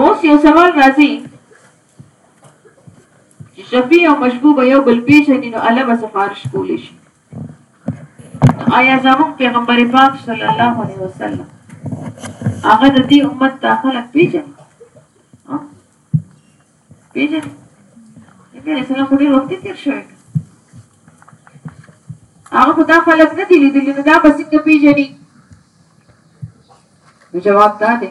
اوس یو سوال راځي چې شفیع او مشبوب یو بل پیژني نو الله به سفارش کولی شي آیا زموږ پیغمبر پاک صلی الله علیه وسلم هغه د دې امت ته خلک پیژني پیژنې ګوره سره خو ډېر وخت تېر شوی هغه خو دا خلک نه دي لیدلي نو دا به څنګه پیژني نو جواب دا دی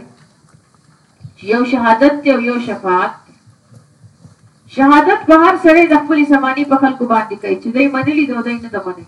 چې یو شهادت دی او یو شفاعت دی شهادت به هر سړی د خپلې زمانې په خلکو باندې کوي چې دوی منلي دي او دوی نه ده منلي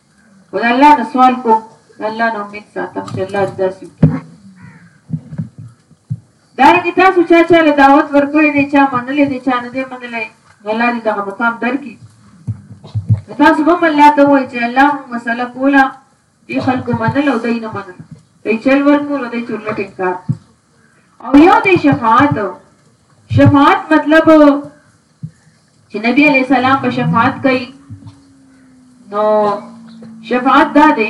او د الله نه سوال کوم د الله نه امید ساتم چې الله دې داسې وکړي دا رنګه تاسو چا چا له دعوت ورکړی دی چا منلې دی چا نه دی منلې نو الله دې دغه مقام درکړي تاسو به الله ته وایي چې الله مسله کوله دې خلکو منل او دې نه منل دې چل ورکول دې چورلټ انکار او یو دی شفاعت شفاعت مطلب چې نبی علی السلام په شفاعت کوي نو شفاعت دا دی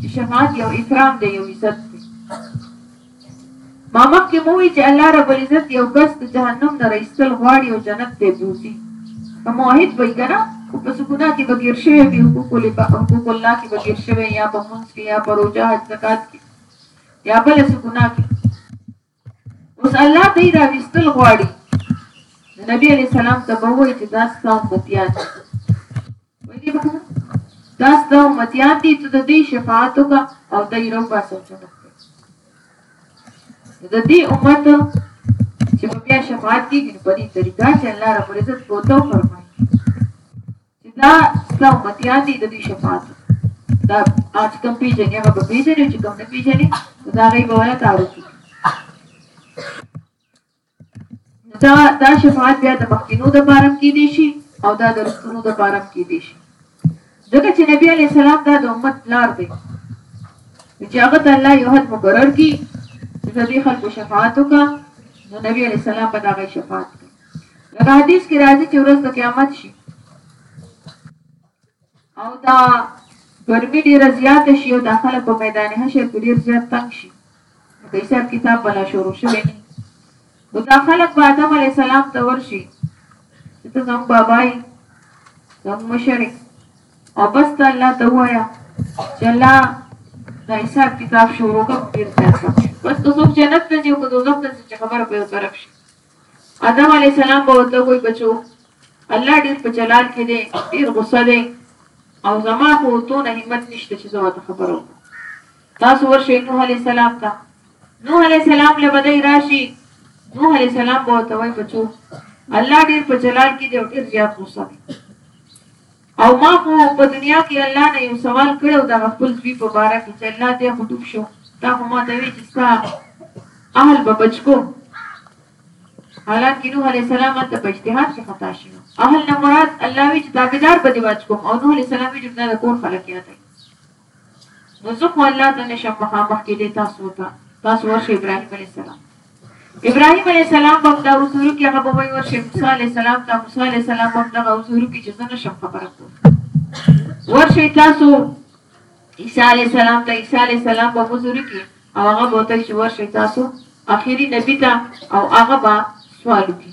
چې شفاعت یو اکرام دی یو عزت دی ما مخکې مو وی چې الله رب العزت یو کس د جهنم نه رئیسل غواړي او جنت ته بوزي نو موحد وای کنه او په سګونا کې بغیر شوی به حقوق الله په حقوق الله کې بغیر شوی یا په مونږ کې یا په روزه حج زکات کې یا بل څه ګناه کوي اوس الله دې را وستل غواړي نبی علی سلام ته به وایي چې دا ستاسو امتیان دي وایي به دا ستاسو امتیان دي ته د دې شفاعت وکړه او دې رو باسو چې د دې امت چې بیا شفاعت کیږي په دې طریقه چې الله رب العزت کوته فرمایي چې دا ستا امتیان دي، د دوی شفاعت وکړه. دا هغه چې کوم پېژني، هغه به پېژني او چې کوم نه پېژني، نو د هغه یې به ولا تعارف وکړي. نو دا دا شفاعت بیا د مخکینو دپاره هم کېدای شي او دا د رستنو دپاره هم کېدای شي. ځکه چې نبي علیه السلام دا د امت پلار دی، نو چې هغه ته الله یو حد مقرر کړي چې د دې خلکو شفاعت وکړه، نو نبي علیه السلام به د هغه شفاعت کوي. لکه حدیث کې راځي چې ورځ د قیامت شي او دا ګرمي ډیره زیاته شي او دا خلک په میدان حشر کې ډیر زیات تنګ شي په حساب کتاب بلا شروع شوی نه نو دا خلک به آدم علی السلام ته ورشي چې ته زموږ بابای زموږ مشرې او بس ته الله ته ووایه چې الله دا حساب کتاب شروع کړه ډیر زیات بس که څوک جنت ته ځي او که دوزخ ته ځي چې خبره په یو طرف شي آدم علیه السلام به ورته وایي بچو الله ډېر په جلال کې دی ډېر غوسه دی او زما خو دونه همت نشته چې زه ورته خبره وکړم تاسو ورشئ نوح علیه السلام ته نوح علیه السلام له بدۍ راشي نوح علیه السلام به ورته وایي بچو الله ډېر په جلال کې دی او ډېر زیات غوسه دی او ما خو په دنیا کی الله نه یو سوال کړی و دغه خپل زوی په باره کی چه الله دی خو ډوب شو تا خو ماته وی چه ستا اهل به بچ کوم حالانکه نوح علیه السلام هلته په اجتهاد کې خطا شي اهل نه مراد الله وی چې تابعدار به دې واچ کوم او نوح علیه السلام وی چې نه د کور خلک یادوي نو زه خو الله ته نشم مخامخ کېدی تاسو ته تاسو ورشئ ابراهیم علیه السلام ابراهیم علیه السلام به دا حضور کې هغه به وایي ورشئ موسی علیه السلام ته موسی علیه السلام به دغه حضور کې چې زه نشم خبره کوم ورشئ تاسو عیسی علیه السلام ته عیسی علیه السلام به حضور کې او هغه به ته چې ورشئ تاسو اخیری نبی ته او هغه به سوال وکړي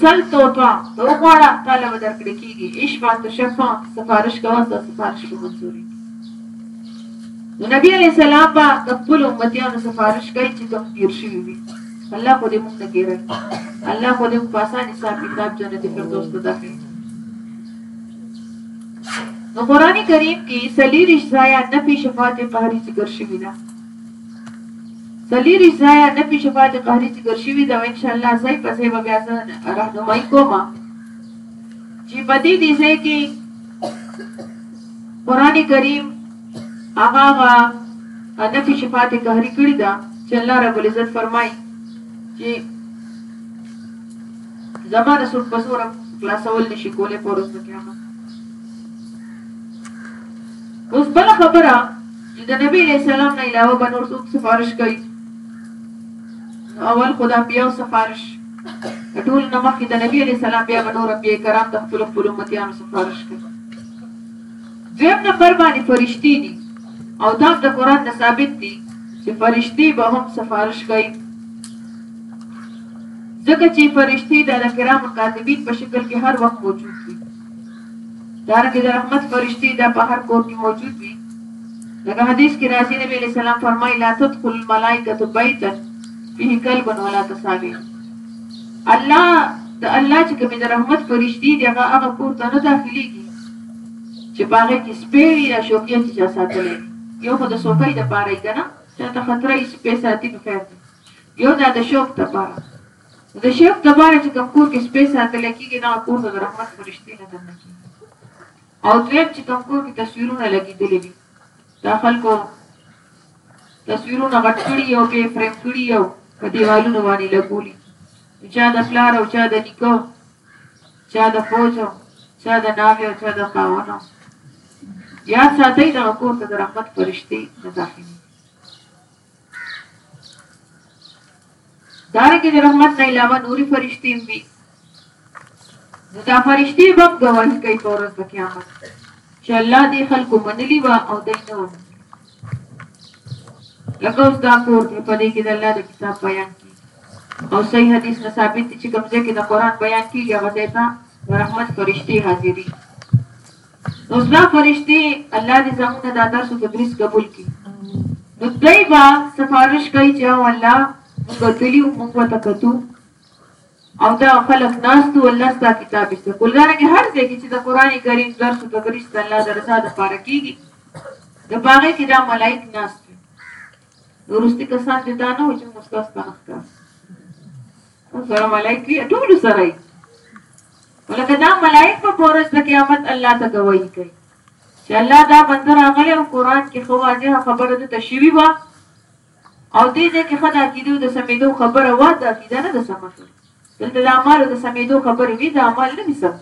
سل توټه ته وغواړه تاله به درکړې کېږي عیش با تو شفا سفارش کوه ستا سفارش به منظورېږي نو نبي علیه السلام به د خپلو امتیانو سفارش کوي چې کوم ګیر شوي وي الله خو دې موږ نه ګیره الله خو دې موږ په اسانه حساب کتاب جنت فردوس ته داخل نو قرآن کریم کې سلیریش ځایه نفي شفاعت قهري ذکر شوي ده د لیري ځایه نه پیش پاتې قهري ذکر شوي ده او ان شاء الله ځای په ځای به بیا زه راهنمایي کوم چې په دې دې ځای کې قران کریم هغه هغه نفي شفاعت قهري کړی دا چې الله رب العزت فرمای چې زمانه سو په سور خلاصول نشي کولای پورس قیامت اوس بل خبره چې د نبي علیه السلام نه علاوه به نور څوک سفارش کوي نو اول خو د انبیاو سفارش د ټول نه مخکې د نبي علیه السلام بیا به نور انبیا کرام د خپل خپل امتیانو سفارش کوي دویم نمبر باندې فرشتي دي او دا د قران نه ثابت دي چې فرشتي به هم سفارش کوي ځکه چې فرشتي د کرام کاتبین په شکل کې هر وخت موجود دي دارنګه د رحمت فرشتي دا په هر کور کې موجود دي لکه حدیث کې راځي نبی علیہ السلام فرمایي لا تدخل الملائکه بیتا فيه قلب ولا تسامع الله د الله چې کوم د رحمت فرشتي دی هغه هغه کور ته نه داخليږي چې باغې کې سپې وي یا شوقي چې چا ساتلې یو خو د سوکۍ د پاره یې کنه چې ته خطرې سپې ساتي نو خیر یو دا د شوق د پاره د شیخ دپاره چې کوم کور کې سپی ساتلی کیږي دغه کور ته د رحمت فرشتې نه دننه کیږي او دویم چې کوم کور کې تصویرونه لګیدلې دي دا خلکو تصویرونه غټ کړي او به فریم کړي او په دیوالونو باندې لګولي چا د پلار او چا د نیکو چا د فوج او چا د ناوې او چا د خاون او یاد ساتئ دغه کور ته د رحمت فرشتې نه داخلي دارنګه د رحمت نه علاوه نوري فرشتي هم وي نو دا فرشتي به گواهی کوي په ورځ د قیامت چې الله دې خلکو منلی و او دای نه و لکه اوس دا کور دی په دې کې د الله د کتاب بیان کی او صحیح حدیث نه ثابت دي چې کوم ځای کې د قران بیان کیږي هغه ځای ته رحمت فرشتي حاضري اوس دا فرشتي الله دې زمونږ دا تاسو تدریس قبول کړي نو دوی به سفارش کوي چې او الله موږ تلي او موږ ته کتو او دا خلک ناستو الله ستا کتاب سره ګلګارنګ هر ځای کې چې د قران کریم درس او تدریس د الله درسه د پاره کیږي د باغې کې دا ملائک ناست ورسته کسان دي دا نه و چې مستوس پخته سره ملائک یې ټول سره یې ولکه دا ملائک په پورز د قیامت الله ته گواہی کوي چې الله دا بنده راغلی او قران کې خو واضح خبره د تشوی وا او دې دې کې خدا کیدو د سمیدو خبره وا دا کیدا نه د سمه دلته د اعمال د سمیدو خبره وی د اعمال نه سم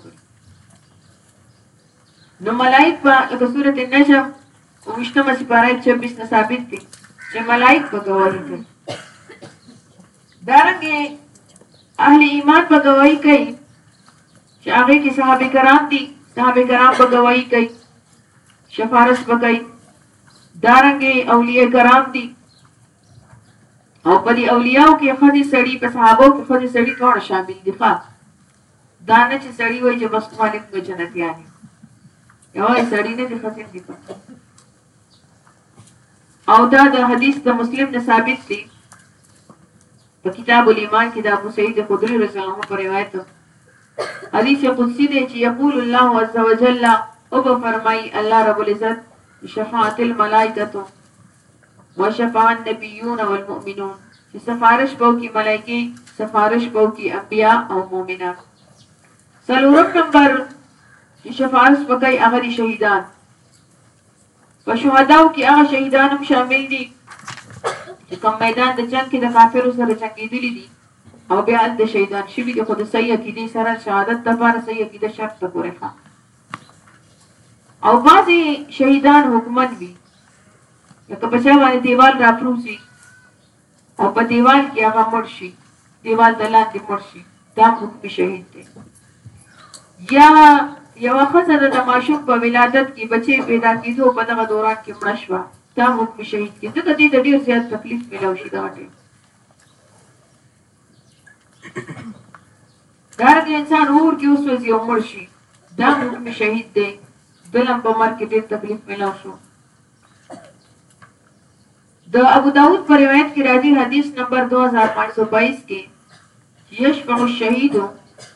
نو ملائک په سورته نجم او وشتمه سپاره 26 نه ثابت دي چې ملائک په گواہی کوي دارنګه اهل ایمان په گواہی کوي چې هغه کې صحابه کرام دي صحابه کرام په گواہی کوي شفارس وکړي دارنګه اولیاء کرام دي او په دې اولیاء کې خدي سړي په صحابه کې خدي سړي ټول شامل دي ښا دا نه چې سړي وایي چې بس کومه لږه جنتیانی یوه سړی نه دی خسې دی او دا د حدیث د مسلم نه ثابت دی په کتاب الایمان کې د ابو سعید خدری رضی الله عنه پر روایت حدیث قدسی دی چې یقول الله عز وجل او به فرمای الله رب العزت شفاعت الملائکه وشفاع النبیون والمؤمنون چې سفارش بو کی ملائکی سفارش بو کی انبیاء او مؤمنان سلورم نمبر چې شفاعت وکړي هغه شهیدان په شهداو کې هغه شهیدان هم شامل دي چې کوم میدان د جنګ کې د کافرو سره جنګېدلي دي او بیا هلته شهیدان شوي دي خو د صحیح عقیدې سره شهادت دپاره صحیح عقیده شرط ته پورې ښه او بعضې شهیدان حکمن وي لکه په چا باندې دیوال راپروسي او په دیوال کې هغه مړ شي دیوال د لاندې مړ شي دا حکمي شهید دی یا یوه ښځه د ماشوم په ولادت کې بچی پیدا کېدو په دغه دوران کې مړه شوه دا حکمي شهید دی ځکه دې ته ډېر زیات تکلیف میلاو شي دغه ټیم دارنګه انسان اور کې وسوځي او مړ شي دا حکمي شهید دی دلم په مرګ کې ډېر تکلیف میلاو شو د ابوداود په روایت کې راځي، حدیث نمبر دوه هزار پنځه سوه بایس، کې چې یشفع الشهید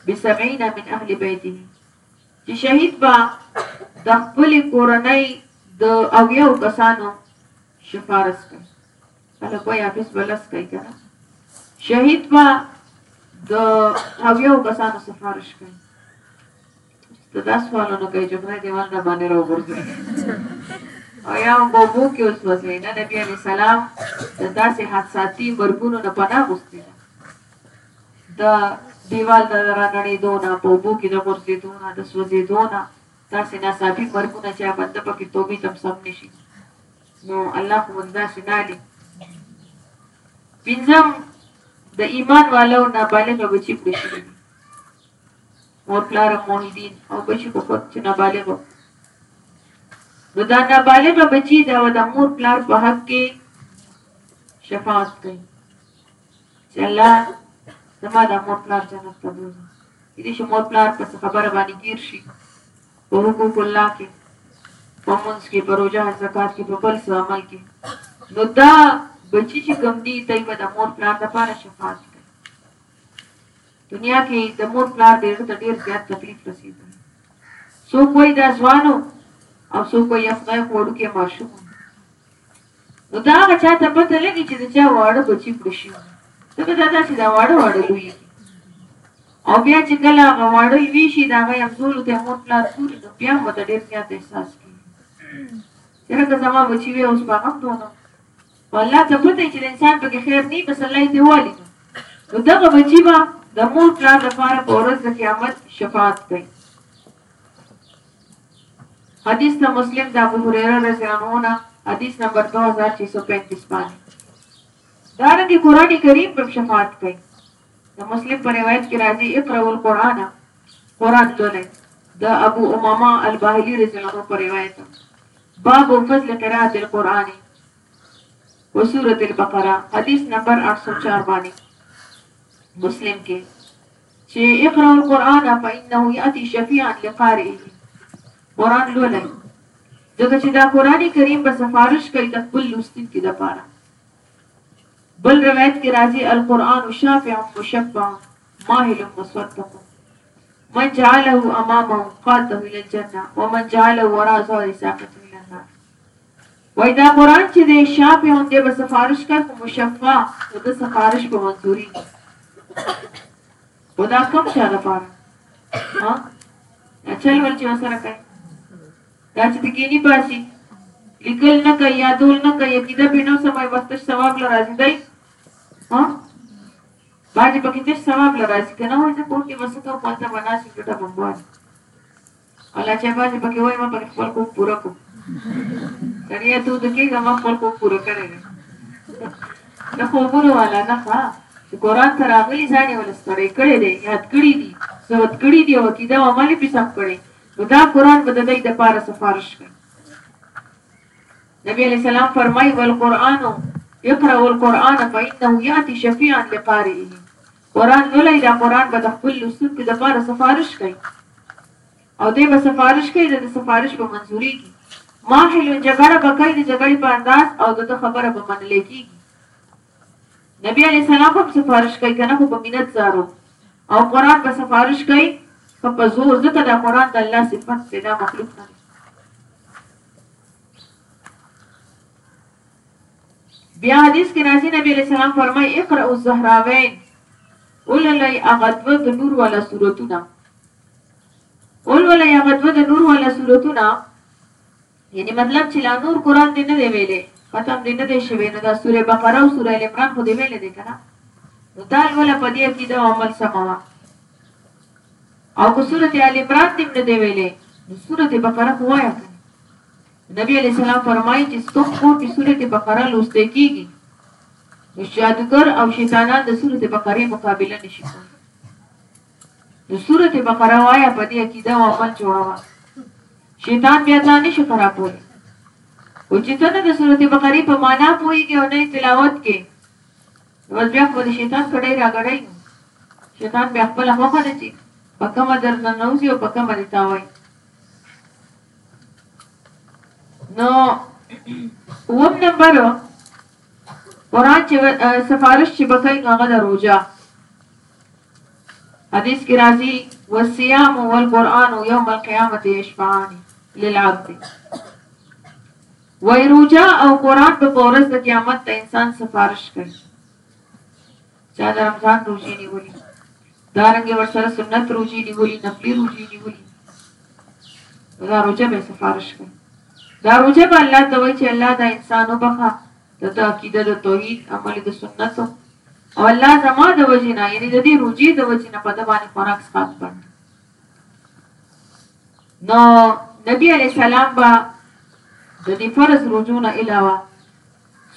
بسبعین من اهل بیته چې شهید به د خپلې کورنۍ د اویاو کسانو شفارس کوي خلک وایي حافظ به لس کوي که نه شهید به د اویاو کسانو سفارش کوي ته دا سوالونه کوي چې خدای دې ول نه باندې راوغورځوي او یا هم په اوبو کې وسوځوي نه نبي علیه السلام د داسې حادثاتي مرګونو نه پناه غوښتې ده د دیوال د رانړېدو نه په اوبو کې د غورځېدو نه د سوځېدو نه داسې ناڅاپي مرګونه چې بنده پکې توبې تم سم نشي نو الله خو موږ داسې نه علي پنځم د ایمان والو نابالغ بچي پرې شي مور پلار مونی دین او بچی په خود چې نابالغ نو دا نابالغ بچی دا د مور پلار په حق کې شفاعت کوي چې الله زما د مور پلار جنت ته بوزي دې چې مور پلار په خبره باندې گیر شي په حقوق الله کې په منځ کې په روزه زکات کې په بل څه عمل کې نو دا بچی چې کم دی دای په د مور پلار لپاره شفاعت دنیا کې د مور پلار دې زړه ته ډېر زیات تکلیف رسېدلی. څوک وایي دا ځوان و او څوک وایي افغای خو وړوکی ماشوم و. نو دا هغه چا ته پته لګي چې د چا واړه بچي مړه شوي وي. ځکه دا داسې دا واړه واړه لویږي. او بیا چې کله هغه واړه لوی شي د هغه همزولو ته مور پلار ګوري نو بیا هم ورته ډېر زیات احساس کېږي چې لکه زما بچي وی اوس به هغه هم دونه الله ته پته وي چې د انسان پکې خیر ني بس الله يې ترې والي نو دغه بچي به د مور پلار لپاره په ورځ د قیامت شفاعت کوي حدیث ته مسلم د ابو هريره رضی الله عنه حدیث نمبر 2635 باندې دارنګه قران کریم په شفاعت کوي د مسلم په روایت کې راځي اقرا القرآن قران لولئ د ابو امامه الباهلی رضی الله عنه په روایت باب فضل قراءه القرآن په سورة البقره حدیث نمبر 804 باندې مسلم کې چې اقرا القرآن فإنه يأتي شفيعا لقارئه قرآن لولئ ځکه چې دا قران کریم په سفارش کوي د خپل لوستونکي لپاره بل روایت کې راځي القرآن شافع مشفع ماهل مصدق من جعله امامه قاده الى الجنه ومن جعله وراء ظهره ساقط الى النار وای دا قران چه دی شاه په اونده به سفارش کړ په مشفا خو د سفارش په منظوری او دا کوم چا د پاره ها اچل ول چې وسره کوي دا چې تګینی پاسي لیکل نه کوي یادول نه کوي کیدا بنو سمای وخت ثواب لراځي دی ها باندې پکې څه ثواب لراځي کنه وځه کوټي وسکه کوته بناسي ټټه بمبار خپله چا باندې پکې وای ما پکې خپل خوب پوره کو سړیا ته د کېږه ما خپل خوب پوره کړی دی د خوبونو والا نه ښه چې قرآن ته راغلي ځان یې ولستړی کړی دی یاد کړي دي زود کړي دي او عقیده او عمل یې پرې سم کړی نو دا قرآن به د دوی دپاره سفارش کوي نبی علیه السلام فرمایي والقرآن یقرأ القرآن فإنه یأتي شفیعا لقارئه قران لولئ دا قران به د خپل لوستونکو لپاره سفارش کوي او دی به سفارش کوي د سفارش به منزوري کی ماحل جګړه به کوي د جګړې په انداز او د خبره به منل کیږي نبی علی سلام هم سفارش کوي کنه خو په مینت زارو او قران به سفارش کوي که په زور ځکه دا قران د الله صفات پیدا مخلوق نه بیا حدیث کې راځي نبی علیه السلام فرمایي اقرأوا الزهراوین ولولئ هغه دوه د نور والا سورتونه ولولئ هغه دوه د نور والا سورتونه یعنی مطلب چې لا نور قران دې نه دی ویلې ختم دې نه دی شوی نو دا سوره بقره او سوره ال عمران خو دې ویلې دي کنه نو دا ولا په دې کې دا عمل سموا او کو سوره ال عمران دې نه دی ویلې نو سوره بقره خو وایا نبي عليه السلام فرمايي چې څوک کور کې سورة بقره لوستې کېږي نو جادوګر او شیطانان د سورة بقره مقابله نشي کولی نو سورت بقره وایا په دې عقیده او عمل جوړوا شیطان بیا ځان نشي خرابول او چې ته نه د سورت بقره په معنا پوهیږي او نه تلاوت کې نو بیا خو د شیطان کړي راغړی شیطان بیا خپل هغه نه چې په کومه درنه نوځي او په کومه دې تاوي نو اوم نمبر قران چې سفارش چې بکای نو هغه د روزه حدیث کې راځي والصيام والقران يوم القيامه يشفعان للعبد وای روزه او قران په ورځ د قیامت ته انسان سفارش کوي چا د رمضان روژې نیولي دارنګه ورسره سنت روژې نیولي نفلي روژې نیولي نو دا روژه به سفارش کوي دا روژه به الله ته وایي چې الله دا انسان وبخه د د عقیده د توحید عمل د سنت او الله زما د وجې نه یعنی د دې روژې د وجې نه په د باندې خوراک سخت باندې نو نبی علی السلام با د دې فرض روزونه علاوه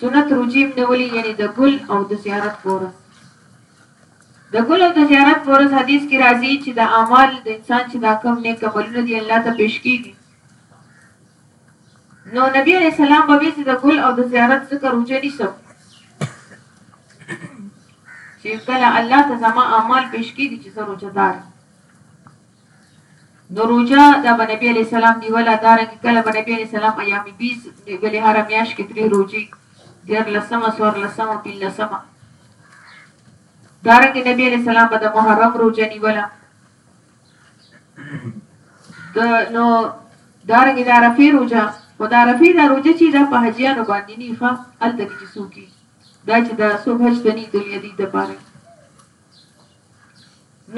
سنت روجیم نیولی یعنی د ګل او د زیارت په ورځ د ګل او د زیارت په ورځ حدیث کې راځي چې د اعمال د انسان چې دا کم نیک عملونه دي الله ته پیش کیږي نو نبی علیہ السلام به وی چې د ګل او د زیارت ذکر روجه نیسم چې کله الله ته زما اعمال پیش کیږي چې زه روجه دار نو روژه دا به نبی علیه السلام نیوله دارنګه کله به نبی علیه السلام ایام بیز نیولې هره میاشت کې درې روژې دیارلسمه څوارلسمه پنځلسمه دارنګه نبی علیه السلام به د محرم روژه نیوله د نو دارنګه د عرفې روژه خو د عرفې دا روژه چې دا په حجیانو باندې نه ښه هلته دي چې څوک دا چې دا څوک حج ته نه تللی دي دپاره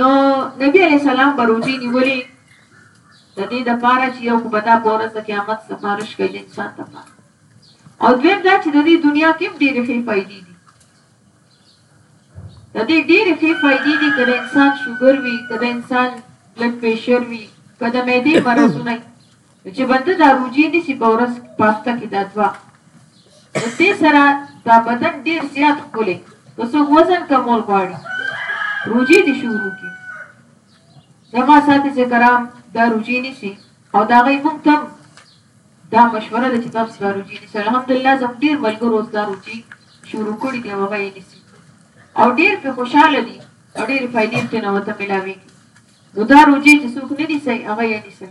نو نبی علیہ السلام به روزي نیولې د دې د پاره چې یو بدا پورز د قیامت سفارش کوي د انسان د پاره او دویم دا چې د دې دنیا کې ډېرې ښې فائدې دي د دې ډېرې ښې فائدې دي کله انسان شوګر وي کله انسان بلډ پريشر وي کله مې دې مرزونه نو چې بنده دا روژې نیسي په ورځ په هفته کې دا دوه نو دې سره دا بدن ډېر زیات ښکلی که څوک وزن کمول غواړي روژې دې شروع کړي زما ساتي کرام دا روژې نیسي او دا غي موږ ته دا مشوره ده چې تاسو دا روژې نیسي الحمدلله زم ډېر ملګرو دا روژې شروع کړي دی هغه یې نیسي او ډېر په خوشاله دي او ډېر فائدې ته نو ته ملاوي نو دا روژې چې څوک نه نیسئ هغه یې نیسئ.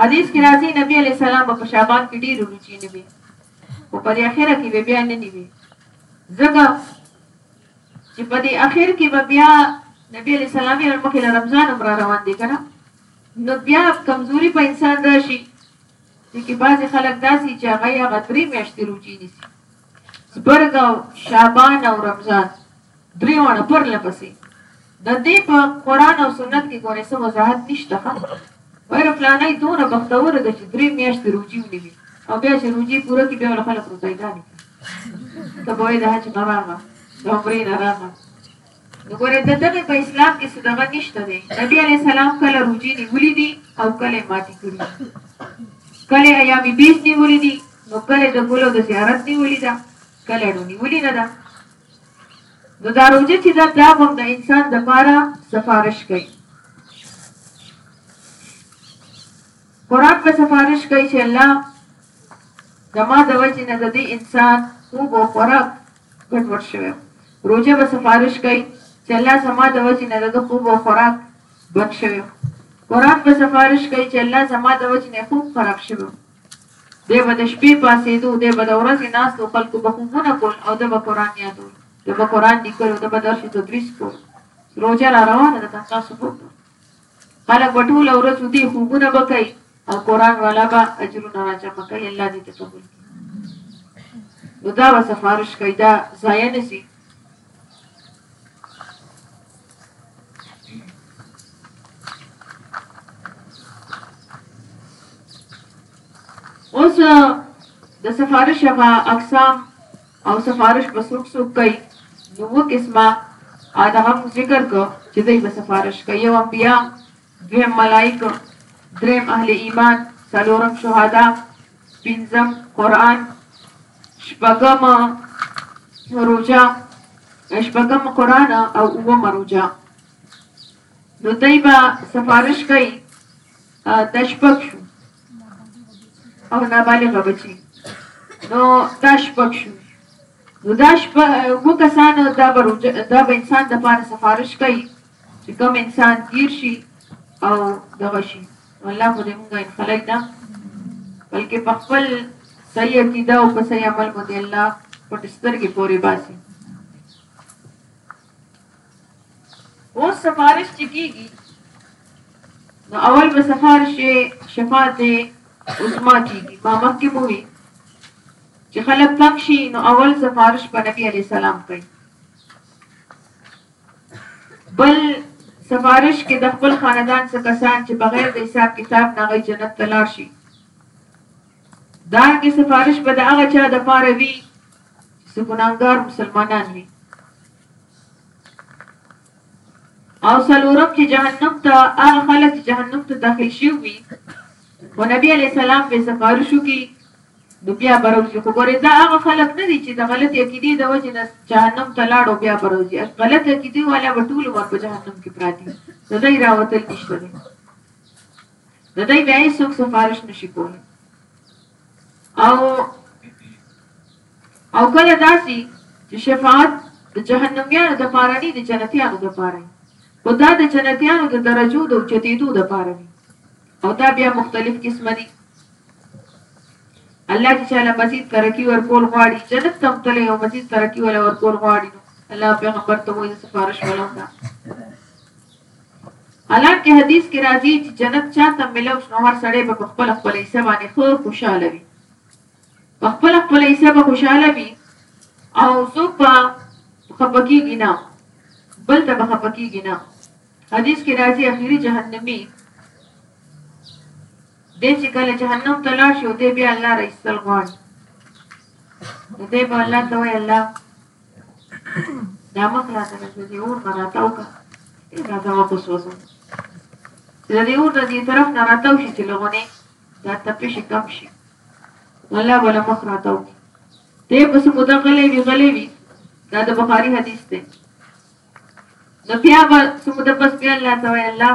حدیث کې راځي نبي علیه السلام به په شعبان کې ډېرې روژې نیوې خو په دې اخره کې به بیا نه نیوې ځکه چې په دې اخر کې به بیا نبی علیه السلام یې مخکې له رمضان هم را روان دی که نه نو بیا کمزوري په انسان راشي چې بعضې خلک داسې چې هغه یې هغه درې میاشتې روژې نیسي زبرګاو، شعبان او رمضان درې واړه پرله پسې د دې په قرآن او سنت کې ګورې څه وضاحت نشته ښه وایره فلانه دومره بختوره ده چې درې میاشتې روجي ونیوي او بیا چې روجي پوره کړي بیا ول خلک روپۍ ګانې ته به وایې د حج نه راغله د عمرې نه راغله نو ګوره ددغې په اسلام کې څه دغه نشته دی نبی علیه السلام کله روژې نیولي دي او کله یې ماتې کړي دي کله یې ایام بیز نیولي دي نو کله د ګلو د زیارت نیولي ده کله نو نیولي نه ده نو دا روژه چې دا دا هم د انسان دپاره سفارش کوي قرآن به سفارش کوي چې الله زما د وجې نه د دې انسان خوب او خوراک ګډوډ شوی وم. روژه به سفارش کوي چې الله زما د وجې نه د ده خوب او خوراک بند شوی وو. قرآن به سفارش کوي چې الله زما د وجې نه خوب خراب شوی وو. دی به د شپې پاسېدو، دی به د ورځې ناست و، خلکو به خوبونه کول او ده به قرآن یادول، ده به قرآن لیکلو، ده به درس و تدریس کولو. روژه را روانه ده، تاسو وګورئ. خلک به ټوله ورځ ودي خوبونه به کوي او قران والا به اجرونه راچمه کوي الله دې تقبل کړي نو دا به سفارش کوي دا ضایع نه شي اوس د سفارش هغه اقسام او سفارش به څوک څوک کوي نو اوه قسمه دغه مو ذکر کو چې دوی به سفارش کوي یو انبیا دویم ملائکه دریم اهل ایمان څلورم شهدا پنځم قرآن شپږم روژه شپږم قرآن او اووم روژه نو دوی به سفارش کوي دا شپږ شو او نابالغه بچي نو دا شپږ شو نو دا شپه و کسان دا به دا به انسان د پاره سفارش کوي چې کوم انسان گیر شي او دغه شي الله خو دې موږ خلای نه بلکې په خپل صحیح عقیده او په صحیح عمل باندې الله پټ سترګې پورې باسي اوس سفارش چې کېږي نو اول به سفارش شفاعت دی عثما کېږي ما مخکې مو وي چې خلک تنګ شي نو اول سفارش په نبی علیه السلام کوي بل سفارش کې د خپل خاندان څخه کسان چې بغیر د حساب کتاب نه غي جنت ته لاړ شي دا کې سفارش به د هغه چا د پاره وي چې ګناهګار مسلمانان وي او څلورم چې جهنم ته هغه خلک چې جهنم ته داخل شي وي او نبی علی السلام به سفارش وکړي نو بیا بروزي خو ګورې دا هغه خلک نه دي چې د غلطې عقیدې د وجې نه جهنم ته لاړ او بیا بروزي غلطه عقیدې والا به ټول عمر په جهنم کې پراتی نو دی راوتل نشته دی نو دی بیا هېڅوک سفارش نشي کولی او او کله داسي چې شفاعت د جهنميانو د پاره نه د جنتيانو د پاره او دا د جنتيانو د درجو د اوچتېدو د پاره وي او دا بیا مختلف قسمه دي الله چې چاله مزید ترقی ورکول غواړي جنت ته تللی او مزید ترقی ولا ورکول غواړي الله پیغمبر ته وایي سفارش ولا حالانکه حدیث کې راځي چې جنت چا ته ملو شنو هر سړی به په خپل خپل حصہ باندې خو خوشاله وي په خپل خپل حصہ به خوشاله وي او څوک به خپکیږي نه بل ته به خپکیږي نه حدیث کې راځي اخیری جهنمی دې چې کله جهنم ته لاړ شي او دې بیا الله رئیس تل غواړي نو دې به الله ته وایي الله دا مخ لا ته چې دی اور نه راتاو کا ای دا دا په سوزو چې دی اور نه دی طرف نه راتاو شي چې لغونه دا تپې شي کم شي الله ولا مخ راتاو دی پس په دا غلې وی غلې وی دا د بخاری حدیث دی نو بیا به سمو د پس بیا الله ته وی الله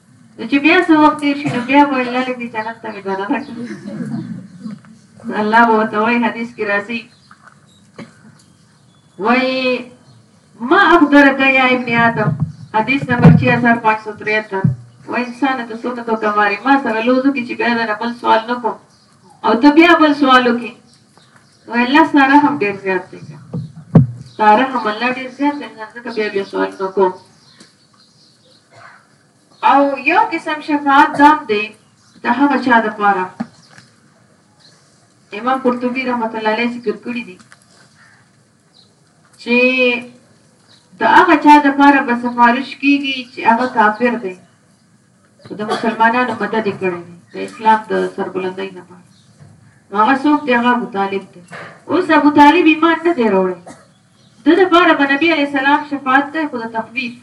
نو چې بیا څه وخت تېر شي نو بیا به الله لږ جنت ته مې دننه کړي الله به ورته وایي حدیث کې راځي وایي ما اخبرک یا ابن آدم حدیث نمبر 6573 و انسان ته څومره تو کماري ما سره لوزو کې چې بیا دا بل سوال نه کوم او ته بیا بل سوال وکې نو الله سره هم ډیر زیات دی سره هم الله ډیر زیات دی ځکه بیا بیا سوال نه کوم او یو قسم شفاعت دام دی د هغه چا د پاره امام قرطبي رحمت الله علیه ذکر کړی دی چې د هغه چا د پاره به سفارش کیږي چې هغه کافر دی د مسلمانانو مدد کړي د اسلام د سربلندۍ نه پاره هغه څوک دی هغه ابو طالب دی اوس ابو طالب ایمان نه دی راوړی ده د پاره به نبی علیه السلام شفاعت کوي خو د تخفیف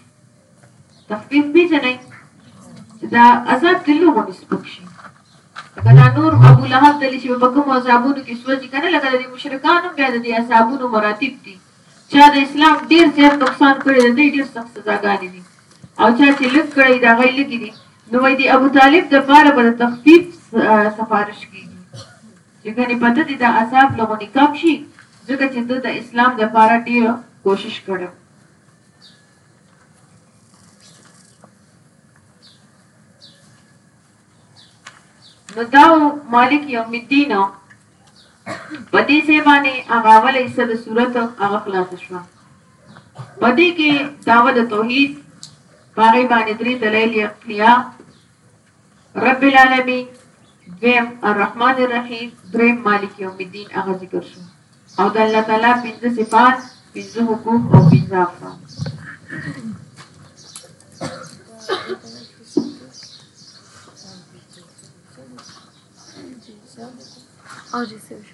تخفیف پیژنئ چې دا عذاب د لوګو نسبت شي لکه دا نور ابو لهب دلی چې په کوم عذابونو کې سوځي کنه لکه د مشرکانو بیا د عذابونو مراتب دي چا د اسلام ډیر زیات نقصان کړی دی ډیر سخت سزاګانې دي او چا چې لږ کړی دا غي لګي دي نو وای دی ابو طالب د پاره به تخفیف سفارش کیږي چې ګنې په ده دې د عذاب لغونی کم شي ځکه چې ده د اسلام دپاره ډېر کوشش کړی و. نو دا و مالک یوم الدین په دې ځای باندې هغه اوله حصه د صورت هغه خلاصه شوه په دې کې دعوه د توحید په هغې باندې درې دلایل یې عقلیه رب العالمین دویم الرحمن الرحیم دریم مالک یوم الدین هغه ذکر شو او د الله تعالی پنځه صفات پنځه حقوق او پنځه افعال او جی سوي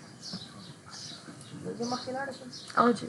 او جی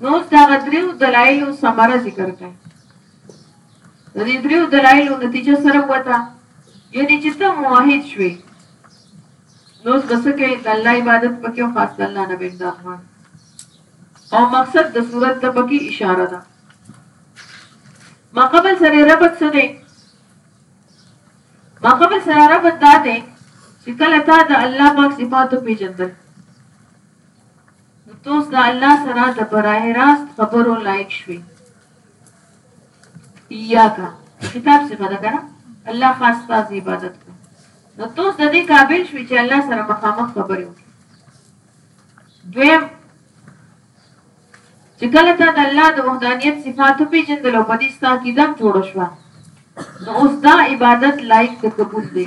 نو اوس دغه دریو دلایلو ثمره ذکر کړئ د دې دریو دلایلو نتیجه سره وته یعنی چې ته موحد شوې نو اوس بس کې د الله عبادت پکې او خاص الله نه بندار غواړي او مقصد د صورت ته پکې اشاره ده ما قبل سره ربط څه دی ما قبل سره ربط دا دی چې کله تا د الله پاک صفاتو پیژندل نو ته اوس د الله سره د براه راست خبرو لایق شوې ایاکا د خطاب صفه ده کنه الله خاص خاص عبادت کړه نو ته اوس د دې قابل شوې چې الله سره مخامخ خبرې وکړې دویم چې کله ته د الله د وحدانیت صفاتو پیژندل او په دې ستا کیدم جوړ شو نو اوس دا عبادت لایق د قبول دی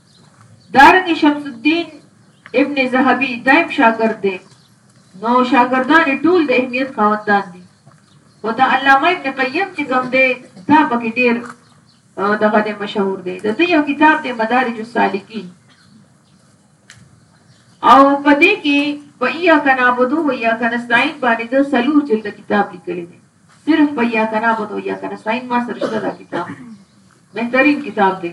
دارنګه شمس الدين ابن ذهبي دايم شاګرد دی نو شاګردان ټول د اهمیت خاوندان دي خو د علامه ابن قیم چې کوم دی دا پکې ډیر دغه د مشهور دی د دې یو کتاب د مدارج السالکین او په دې کې په یا کنا بدو و یا کنا ساين باندې د سلور جلد کتاب لیکل دي صرف په یا کنا بدو یا کنا ساين ما سره شته دا کتاب بهترین کتاب دی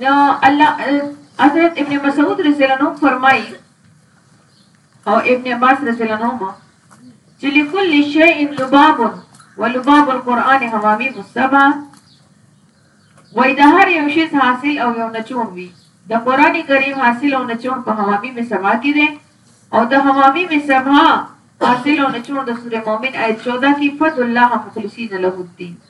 نو الله حضرت ابن مسعود رضی الله عنه فرمایي او ابن عباس رضی الله عنهما چې لكل شيء لباب ولباب القرآن حواميم السبع وای د هر یو شي حاصل او یو نچوم وي د قران کریم حاصل او نچوم په حوامیم سبا کې ده او د حوامیم سبا حاصل او نچوم د سوره مؤمن آیت 14 کې فضل الله مخلصین له الدين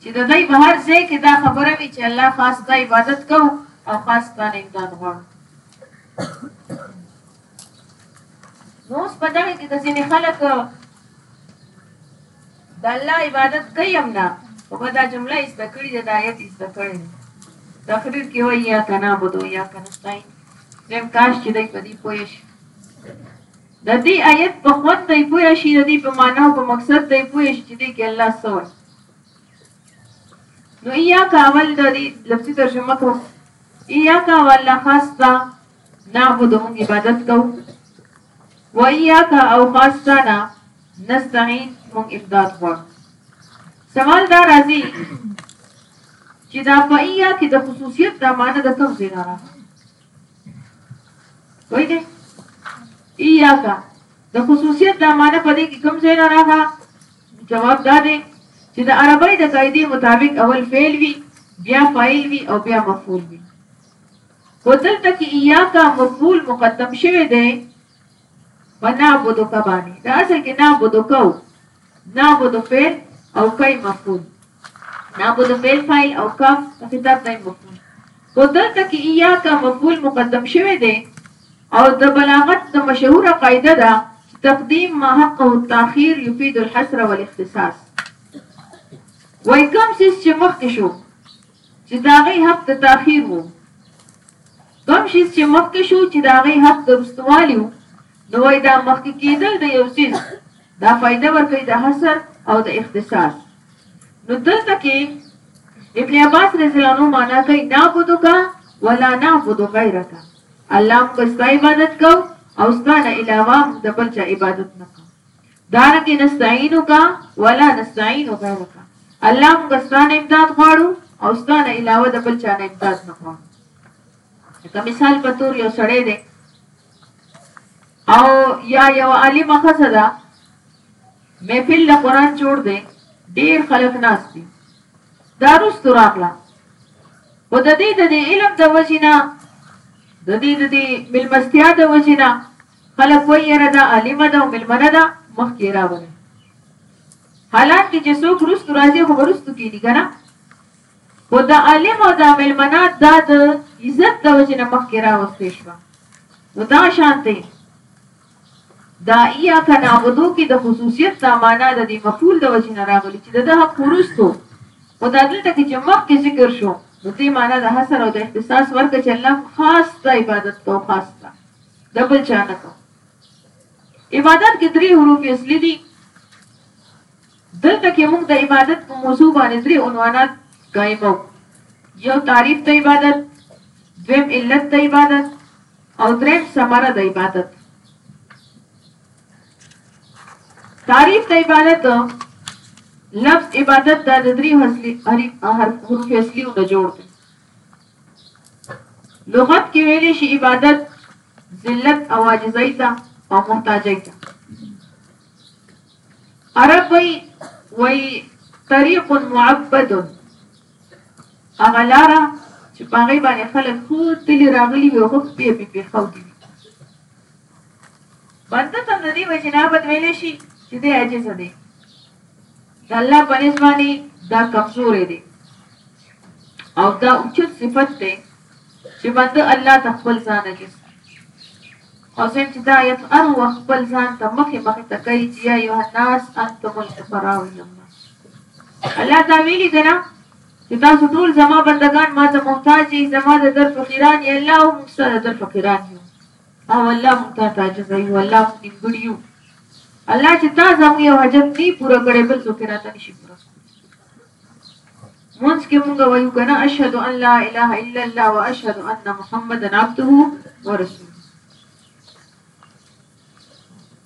چې د دوی په هر ځای کې دا خبره وي چې الله خاص ته عبادت کوو او خاص ته امداد غواړو نو اوس په دغه کې د ځینې خلک د الله عبادت کوي هم نه خو به دا جمله یې زده کړې ده دا آیت یې زده کړی دی تقریر کې وایي یا که نعبدو یا که نستعین دویم کاش چې دی په دې پوه شي د دې آیت په خوند دی پوه شي د دې په معنا او په مقصد دی پوه شي چې دې کې الله څه وایي نو ایا کا اول د دې لفظي ترجمه کو ایا کا والله خاص دا نعبد موږ عبادت کوو و ایا کا او خاص دا نه نستعين موږ امداد غواړو سوال دا راځي چې دا په ایا کې د خصوصیت د معنی د کوم ځای نه راغلی وایي ایاکا د خصوصیت دا معنی په دې کې کوم ځای نه راغله جواب دا دی چې د عربی د قاعده مطابق اول فعل وي بیا فاعل وي او بیا مفعول وي ودلته کې ایاکا مفعول مقدم شوی دی په نعبدک باندې دا اصل کې نعبدک او نعبد فعل او کای مفعول نعبد فعل فاعل او کاف خطاب دای مفعول خو دلته کې ایاک مفعول مقدم شوی دی او د بلاغت د مشهوره قاعده ده تقدیم ما حقه التاخير يفيد الحصر والاختصاص وای کوم څه چې مخکې شو چې دا غي حق د تاخير وو کوم شیز چې مخکې شو چې دا غي حد درستوالی وو نو وای دا مخکې کېدل د یو سیز دا فائدہ ورکوي د حصر او د اختصاص نو دلته کې ابن عباس رضی الله عنه معنا کوي نعبدک ولا نعبد غیرک الله موږ ستا عبادت کو او ستا نه علاوه د بل چا عبادت نه کو دارنګ نستعینو کا ولا نستعین غیرک الله موږ ستانه امداد غواړو او ستانه علاوه د بل چا نه امداد نه غواړو که مثال په تور یو سړی دی او یا یو عالم خزه ده محفل له قران جوړ دی ډیر خلک ناس دي دا رستو راغله و د دې د علم د وجینا د دې د ملمستیا د وجینا خلک وایي یاره دا عالمه ده او مېلمنه ده مخکې یې راولئ. حالانکه چې څوک وروستو راځي خو وروستو کېني که نه خو د عالم او د مېلمنه دا د عزت د وجې نه مخکې راوستې شوه نو دا شان دی دا ایا که نعبدو کې د خصوصیت دا معنا د دې مفعول د وجې نه راغلي چې د ده حق وروستو خو دا دلته کې چې مخکې ذکر شو نو دې معنا د حسر او د اختصاص ورکه چې الله خاص د عبادت کو خاص ده د بل چا نه عبادت کې درې حروف اصلي دي دلته کې موږ د عبادت په موضوع باندې درې عنوانات قائمو یو تعریف د عبادت دویم علت د عبادت او دریم ثمره د عبادت تعریف د عبادت لفظ عبادت د درې حرف حروف اصلي نه جوړ دی لغت کې ویلې شي عبادت ذلت او عاجزۍ ته او محتاجۍ ته عرب وی وی طریق معبد هغه لاره چې په هغې باندې خلک خو تلي راغلي وي خو پې پې پې خو دي بنده ته د دې وجنابت ویلې شي چې دې عاجز دی د الله په نس باندې دا کمزورې دی او دا اوچت صفت دی چې بنده الله ته خپل ځان اجس او زم چې دا آیت هر وخت خپل ځان ته مخې مخې ته کوي چې یا ایها الناس انتم الفقراء الله الله دا ویلي دی نه چې تاسو ټول زما بندگان ما ته محتاج یې زما د در فقیران یې الله هم سره در فقیران یو او الله مونږ ته تعجب وي والله مونږ نیمګړي یو الله چې تا زموږ یو حاجت نه پوره کړی بل څوک راته نشي پوره مونږ کې مونږ وایو کنه اشهد ان لا اله الا الله واشهد ان محمدا عبده ورسوله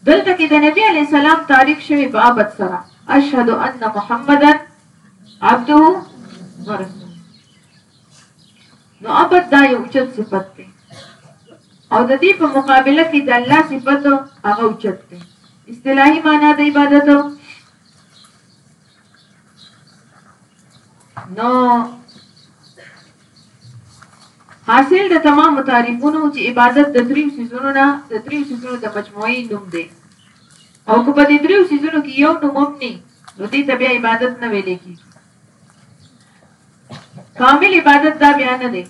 دلته کې د نبی علی سلام تعریف شوی په ابد سره اشهد ان محمدا عبده ورسوله نو ابد دا یو چت صفت دی او د دې په مقابله کې د الله صفت هغه اوچت دی اصطلاحي معنا د عبادت نو حاصل د تمام تعریفونو چې عبادت د دریو سيزونو نه د دریو سيزونو د مجموعي نوم دی او که په دې دریو سيزونو کې یو نوم هم نه نو دې ته بیا عبادت نه ویل کېږي کامل عبادت دا بیا نه دی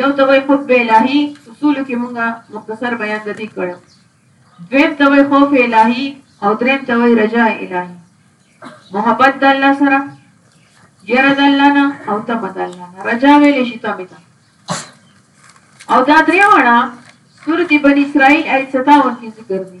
یو ته وای قرب الهی اصول کې مونږه مختصر بیان د دې کړو دویم ته وای خوف الهی او دریم ته وای رجاء الهی محبت د الله سره یره د الله نه او تمه د الله نه رجا ویلې شي تمه ته او دا درې وړه سورتي بني اسرائیل آیت 57 کې ذکر دي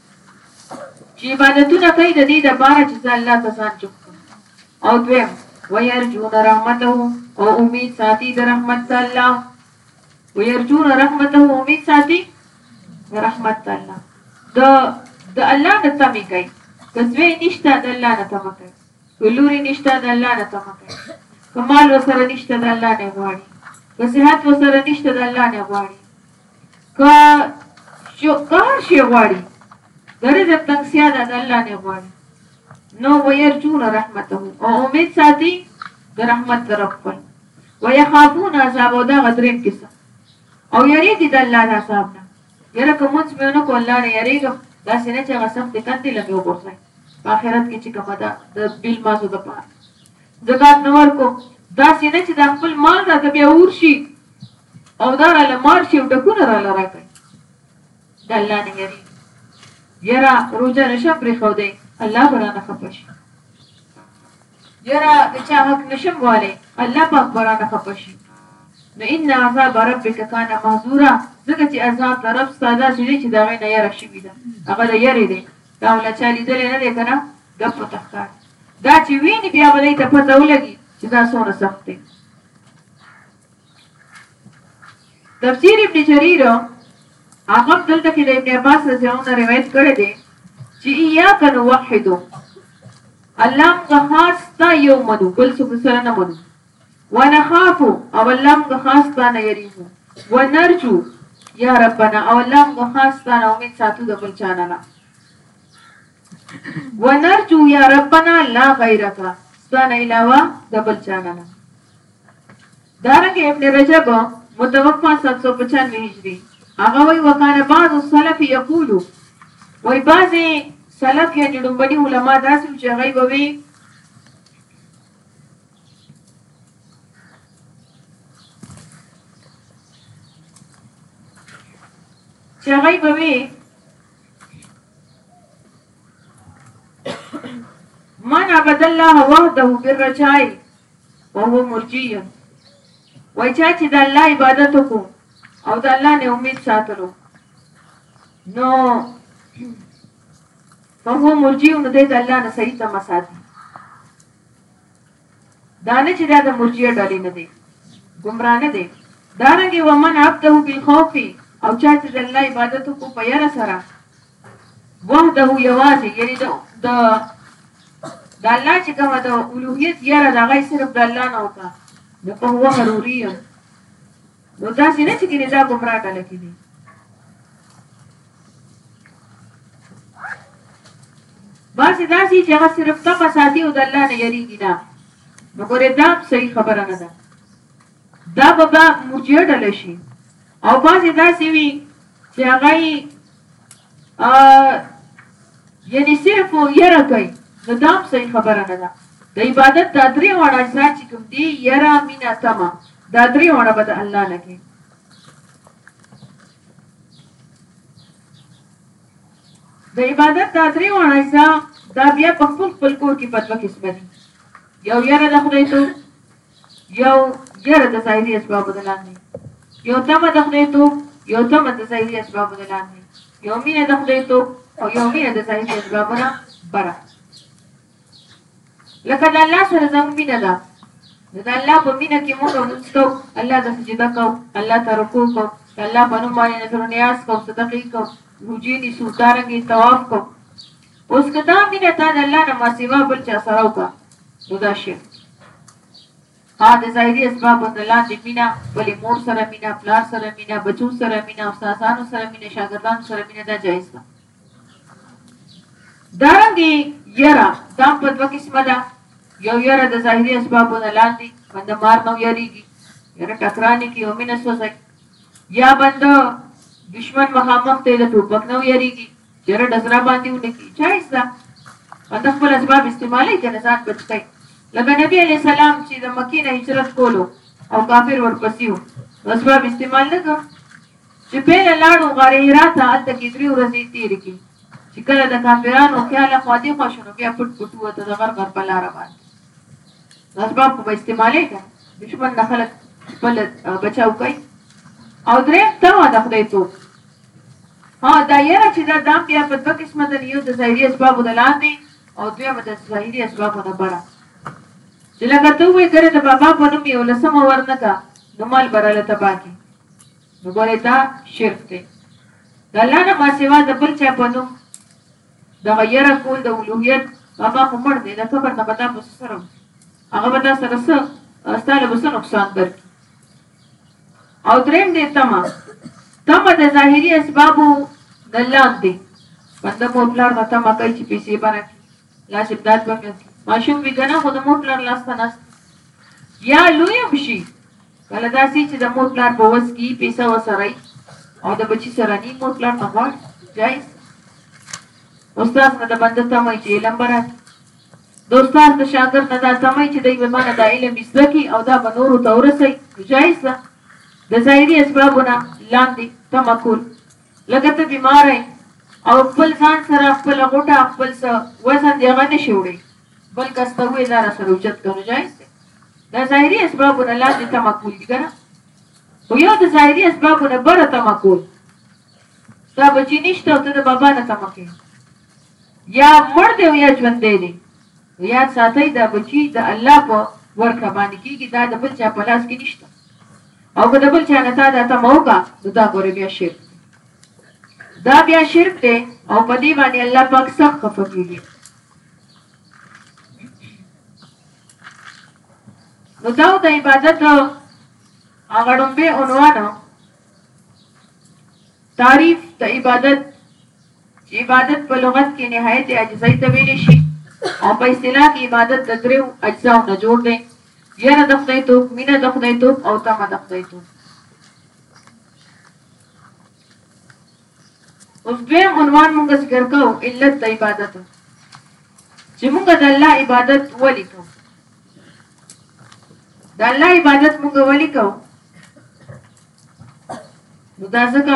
چې عبادتونه کوي د دې لپاره چې زه الله ته ځان چوپ کړم او دویم ويرجون رحمته او امید ساتي د رحمت الله ويرجون رحمته او امید ساتي د رحمت الله د د الله نه تمه کوي کزوی نشته د الله نه تمه کوي کلوري نشته د الله نه تمه کوي کمال وسره نشته د الله نه غواړي که صحت وسره نشته د الله نه غواړي که شیخ د هر شي غواړي د رزق تنګسیا د الله نه غواړي نو ويرجون رحمته او امید ساتي د رحمت در خپل ويخافون عذاب او دا غدریم کیسه او یریږي د الله د عذاب نه یره که مونږ مې نه کو الله نه یریږم دا سینه چې هغه سخت کندې لمې وګورځي په آخرت کې چې کومه ده د بیل مازو د پاره زکات نور کو دا سینه چې د خپل مال را ته بیا ورشي او دا راله مار شي او ټکونه راله راکړي د الله نه یری یرا روزه نشم پرې خو دی الله برانه خپش یرا د چا حق نشم والي الله پاک برانه خپش نو ان عذاب ربک کان محذورا ځکه چې عذاب د رب ساده سړي چې دا غي نه یره شي دا هغه د یری دی دا ولا چا لیدل نه دی کنه غپ تخکار دا چې ویني بیا ولې ته پته ولګي چې دا څونه سخت دی تفسیر ابن جریر هغه دلته کې د ابن عباس رضی الله عنه روایت کړی دی چې ایاک نوحد الله موږ خاص تا یو منو بل څه سره نه منو ونخاف او الله موږ خاص تا نه یریږو ونرجو یا ربنا او الله موږ خاص تا نه امید ساتو د بل چانه نه ونرجو یا ربنا لا غیرک ستانه علاوه د بل چانه نه دارنګه ابن رجب متوفا سات سو پچانوي هجري هغه وی وکانه بعض السلف یقولو وای بعضې سلف یعنی ډومبني علما داسې و چې هغوی به وي چې هغوی به وي من عبد الله وحده بالرجاء وهو مرجي وای چا چې د الله عبادت وکړو او د الله نه امید ساتلو نو فهو مرجي نو د الله نه صحیح تم ساتي دا نه چې دا د مرجیه ډلې نه دی، ګمراه نه دی، دارنګه ومن عبده بالخوف او چا چې د الله عبادت وکړو په یره سره وحده یوازې یعنی د د د الله چې کومه د اولوهیت یره د هغه صرف د الله نه وکړه نو په هو ضروري نو داسې نه چې ګنې دا ګمراه ډله کې دي. بعضې داسې چې هغه صرف تقه ساتي او د الله نه یریږي نه نو ګورې دا صحیح خبره نه ده دا به به مرجعه ډله شي او بعضې داسې وي چې هغه یعنی صرف یره کوي نو دا هم صحیح خبره نه ده د عبادت دا درې وړه اجزا چې کوم دي یره مینا تما دا درې وړه به د الله نه کوي د عبادت دا درې وړه اجزا دا بیا په خپل خپل کور کې په دوه قسمه دي یو یره د خدای ته یو یره د ظاهري اسبابو د لاندې یو تمه د خدای توب یو تمه د ظاهري اسبابو د لاندې یو مینه د خدای توب او یو مینه د ظاهري اسبابو نه بره لکه د الله سره زموږ مینه ده نو د الله په مینه کې موږ مونږ کو الله ته سجده کو الله ته رکوع کو الله په نوم باندې نظر نیاز کو صدقې کو روجي نیسو دارنګې طواف کو اوس که دا مینه تا د الله نه ماسیوا بل چا سره وکړه نو دا شرک ها د ظاهري اسبابو نه لاندې مینه بلې مور سره مینه پلار سره مینه بچو سره مینه استادانو سره مینه شاګردانو سره مینه دا جایز ده دارنګي یرا دا په دوه قسمه ده یو یرا د ظاهري اسبابو نه لاندې بند مار نو یریږي یره ټکرانی کې او مینه سوځي یا بند دشمن مخامخ ته د ټوپک نو یریږي یاره ډزرا باندې ولګي جایز ده باندې خپل اسباب استعمالي کنه ځان بچ کړي لکه نبی علی سلام چې د مکې نه هجرت کولو او کافر ورپسې وو اسباب استعمال نه کړ چې په لاړو غار هرا ته الته کې درې ورځې تیر کی چې کله د کافرانو خیال خو دې خو شنو بیا پټ پټ وته د غر غر په لار باندې اسباب کو به استعمالي کړه دشمن نه خلک خپل بچاو کوي او درې توا د خدای توپ هو دا یره چی دا دام بیا په دوه قسمه ده یو د ظاهری اسبابو د لاندې او دویمه د ظاهری اسبابو نه بره چې لکه ته وې ګره د بابا په نوم یو لسمه ورنه کا نو مال براله تبا کی نو ګره دا شرک دی د الله نه ما سیوا د بل چا په نوم د غیر کول د اولویت بابا خو مړ دی د قبر نه بتا په سره هغه بتا سره سره ستاله بس نقصان درک او دریم دی تمه تمه د ظاهري اسبابو د لاک دی بنده مور پلار نه تمه کوي چې پیسې به راکړي لاس امداد به مې وکړي ماشوم وي که نه خو د مور پلار لاس ته ناست یا لوی هم شي کله داسې چې د مور پلار په وس کې پیسه وسره او د بچي سره نی مور پلار نه غواړي جایز استاد نه د بنده تمه چې علم به راکړي د استاد د شاګرد نه دا تمه چې دی به مانه دا علم ازده کړي او دا به نورو ته ورسوي نو جایز ده د ظاهري اسبابو نه لاندې تمه کول لکه ته بیمار یې او خپل ځان سره خپل غوټه خپل څه وزن دی هغه نشي وړي بل کس ته وې دا سره اوچت کړو جایز ده د ظاهري اسبابو نه لاندې تمه کول دي کنه خو یو د ظاهري اسبابو نه بره تمه کول دا بچی نشته او ته د بابا نه تمه کوې يا مړ دی او يا ژوندی دی نو ياد ساتئ دا بچي د الله په ورکړه باندې کېږي دا د بل چا په لاس کې نشته او که د بل چا نه تا دا تمه وکړه نو دا ګوره بيا شرک دی دا بيا شرک دی او په دې باندې الله پاک سخت خفه کېږي نو دا د عبادت هغه ډومبه عنوان تعریف د عبادت چې عبادت په لغت کې نهایت عجزۍ ته ویلی شي او په اصطلاح کې عبادت د دریو اجزاو نه جوړ دی یره د خدای توب مینه د خدای توب او تمه د خدای توب اوس دویم عنوان موږ ذکر کوو علت د عبادت چې موږ د الله عبادت ولي کوو د الله عبادت موږ ولي کوو نو دا ځکه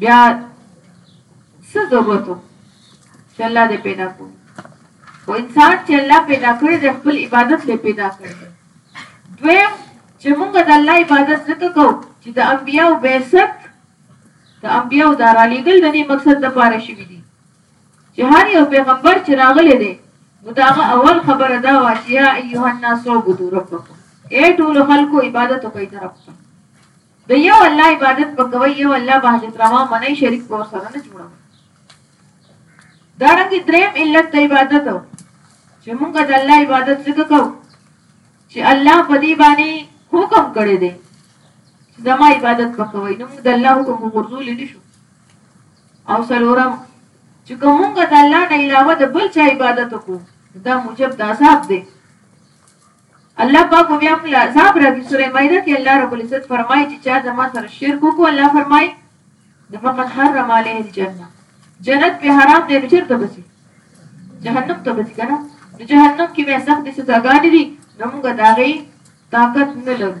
بیا څه ضرورت و چې الله دې پیدا کړو خو انسان چې الله پیدا کړی د خپل عبادت لپاره پیدا کړی دویم چې موږ د الله عبادت ځکه کوو چې د انبیا او بعثت د انبیا او دارالېګل د دې مقصد د پاره شوی دی چې هر یو پیغمبر چې راغلی دی نو دا اول خبره دا و چې یا ایها الناس عبدوا ربکم اے ټول خلکو عبادت کوي طرف ته د یو الله عبادت په کوي یو الله به حاجت روا منئ شریک به سره نه جوړوي دارنګ دریم علت د عبادت چې موږ د الله عبادت څخه کو چې الله په دې باندې حکم کړی دی چې زما عبادت وکوي نو موږ د الله حکم وګورځول نه شو او سلورم چې کومګ د الله نه علاوه د بل چا عبادت وکړو دا موجب د عذاب دی الله پاک خو بیا خپل عذاب راکړي سوره مائده کې الله رب العزت فرمایي چې چا زما سره شرک وکړو الله فرمایي د فقط حرم علیه الجنه جنت په حرام دی نو چیرته بسی جهنم ته بسی کنه نو جهنم کې بیا سخت سزاګانې دي نو موږ دا غي طاقت نه لرو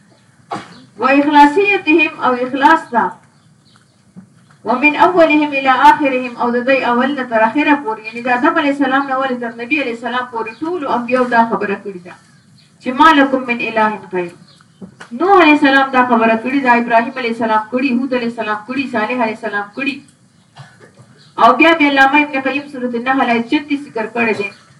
و اخلاصیتهم او اخلاص دا ومن اولهم الى اخرهم او د دې اول نه تر اخره پورې یعنی د آدم علی السلام نه ولې تر نبی علی السلام پورې ټول انبیو دا خبره کړې ده چې مالکم من اله غیر نوح علی السلام دا خبره کړې ده ابراهیم علی السلام کړې هود علی السلام کړې صالح علی السلام کړې او بیا بیا علامه ابن قیم سورۃ النحل آیت 36 ذکر کړی دی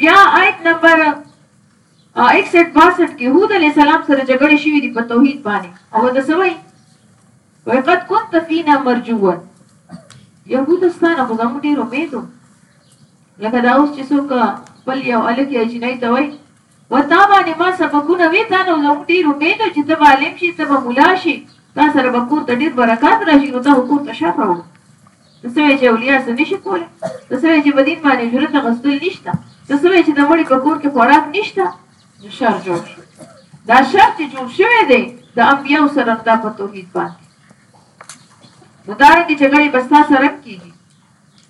بیا آیت نمبر 61 62 کې هود علی السلام سره جګړه شوې دي په توحید باندې او ته سوي وای قد كنت فينا مرجوا يهود ستانه خو زموږ ډیر امیدو لکه دا اوس چې څوک خپل یو الګ یا جنای ته وای وتا باندې ما سبقونه وې تا نو زموږ ډیر امیدو چې ته عالم شي ته مولا شي تا سره به کور ته ډیر برکات راشي نو ته کور ته شفاو ته څه وایې چې اولیا څه نشي کولی ته څه وایې چې په دین باندې اجرت اخیستل نشته ته څه وایې چې د مړي په کور کې خوراک نشته نو شر جوړ شو دا شر چې جوړ شوی دی د انبیاو سره دا په توحید باندې نو دا رنګې جګړې به ستا سره کېږي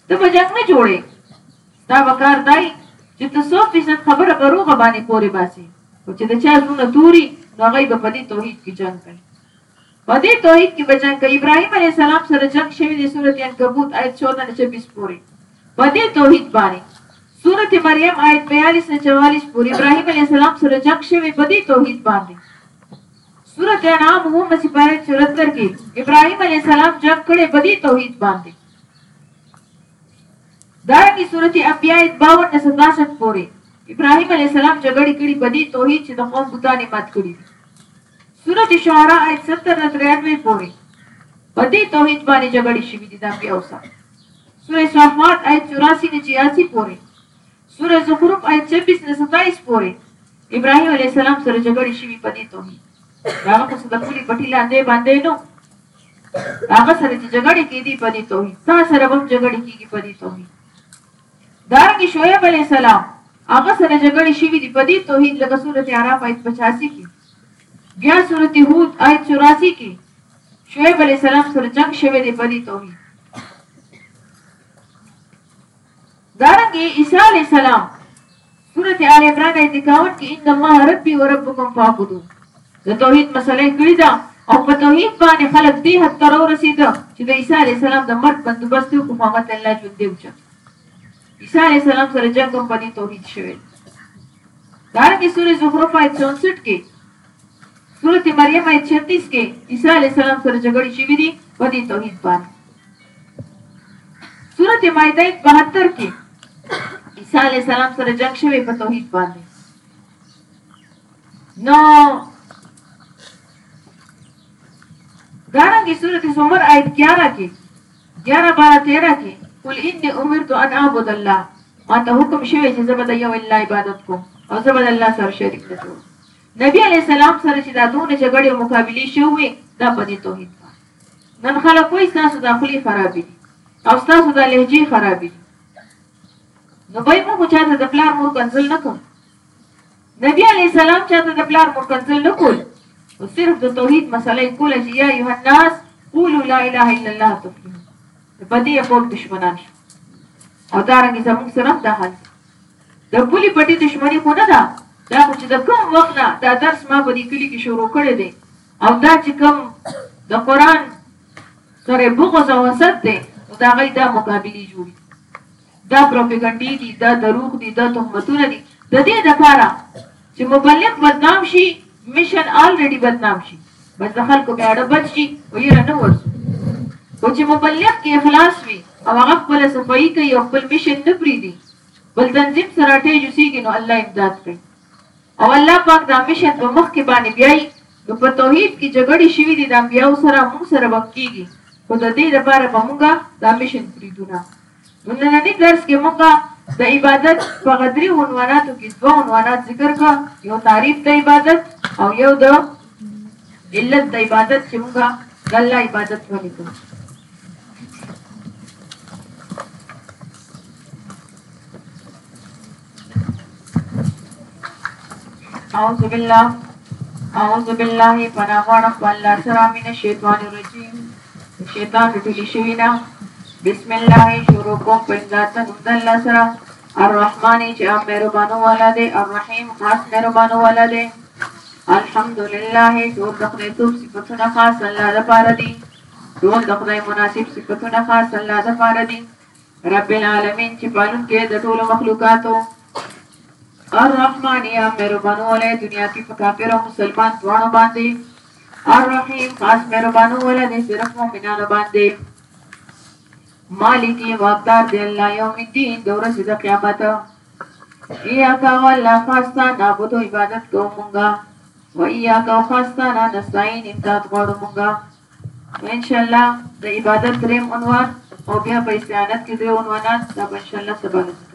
ته به جنګ نه جوړې دا به کار دی چې ته څو فیصد خبره په روغه باندې پورې باسي خو چې د چا زړونه توري نو هغوی به په دې توحید کې جنګ کوي په دې توحید کې به جنګ کوي ابراهیم علیه السلام سره جنګ شوی دی سورت عنکبوت آیت 14 نه 26 پورې په دې توحید باندې سورت مریم آیت 42 نه 44 پورې ابراهیم علیه السلام سره جنگ شوی په دې توحید باندې سورت انعام هو مسیبایت 74 کې ابراهیم علیه السلام جنگ کړي په دې توحید باندې دارنګه سورت انبیاء 52 نه 67 پورې ابراهيم عليه السلام جګړه کړې په دې توحید چې د قوم بوتانه مات کړې سورت شعراء آیت 70 نه 93 پورې په دې توحید باندې جګړې شوې دي دا بیا اوسه سورې صحوات آیت 84 نه 86 پورې سورې زخرف آیت 26 نه 27 پورې ابراهیم علی السلام سره جګړې شوې په دې توحید دا په څه د پولی پټی لاندې باندې نو هغه سره چې جګړې کېدي په دې توحید سره هم جګړې کېږي په دې توحید دارنګه شعیب علیه السلام هغه سره جګړې شوې دي په دې توحید لکه سورته اعراف آیت 85 کې بیا سورته هود آیت 84 کې شعیب علیه السلام سره جنگ شوی دی په دې توحید دارنګه عیسی علیه السلام سورت آل عمران آیت اکاون کې ان الله ربي و ربکم فاعبدوه د توحید مسله یې کړې ده او په توحید باندې خلک دې حد ته راورسېده چې د عیسی علیه السلام د مرګ بندوبست یې وکړو محمد الله ژوندی وچه عیسی علیه السلام سره جنګ هم په دې توحید شوی دارنګې سورې زخرف آیت چونسټ کې سورت مریم آیت چھتیس کې عیسی علیه السلام سره جګړې شوې دي په دې توحید باندې سورت مائده آیت 72 کې عیسی علیه السلام سره جنگ شوی په توحید باندې نو دارنګه سورت زمر آیت 11 کې 11 12 13 کې قل انی امرت ان اعبد الله ما ته حکم شوی چې زه به د یو الله عبادت کوم او زه به الله سره شریک نه کوم نبی علیه السلام سره چې دا دونه جګړې او مقابلې شوې وې دا په دې توحید باندې نن خلک وایي ستاسو دا خولې خرابې دي او ستاسو دا لهجې خرابې دي نو به یې موږ چاته د پلار مور کنځل نه کوو نبی علی السلام چاته د پلار مور کنځل نه کول او صرف د توحید مسله یې کوله چې یا ایه الناس قولوا لا اله الا الله تفلحون په دې یې ټول دشمنان شو او دا رنګ زموږ سره دا حال د پولې پټې دښمني خو نه ده، دا خو چې د کوم وخت نه دا درس ما په دې کلي کې شروع کړی دی او دا چې کوم د قرآن سره بغض او حسد دی نو د هغه دا مقابلې جوړي دا پروپیګنډې دي، دا دروغ دي، دا تهمتونه دي، د دې دپاره چې مبلغ بدنام شي مشن الریډي بدنام شي بس د خلکو بیا اړه بد شي او یې نه ورسو او چې مبلغ کې اخلاص وي او هغه خپل صفائی کوي او خپل مشن نه پریدي بل تنظیم سره ټی جوسیږي نو الله امداد کوي او الله پاک دا مشن په مخ کې باندې بیایي نو په توحید کې جګړې شوې دي د انبیاو سره موږ سره وکیږي خو د دې لپاره به موږ دا مشن پریدو نه نو ننني درس کې موږ د عبادت په غدري عنواناتو کې دوه عنوانات ذکر کړ یو تعریف د عبادت او یو د علت د عبادت چې موږ د الله عبادت ولیکو اعوذ بالله اعوذ بالله پناه غواړم په الله سره من شیطان الرجیم شیطان رټلی شوی نه بسم الله شروع کوم په ذات د الله سره الرحمن چې مهربان والا دی الرحیم خاص مهربان والا دی الحمدلله ټول د خدای توب صفاتونه خاص الله لپاره دي ټول د خدای مناسب صفاتونه خاص الله لپاره دي رب العالمین چې پالون کې د ټولو مخلوقاتو الرحمن یا مهربانو ولې دنیا کې په کافر او مسلمان دواړو باندې الرحیم خاص مهربانو ولې د صرف مؤمنانو باندې مالک واقدار دی الله یوم الدین د ورځې د قیامت یا کا والله خاصتا نعبدو عبادت کوو مونږه و یا کا خاصتا نستعین امداد غواړو مونږه انشاالله د عبادت دریم عنوان او بیا په استعانت کې دوې عنوانات دا به انشاالله سبا لسته.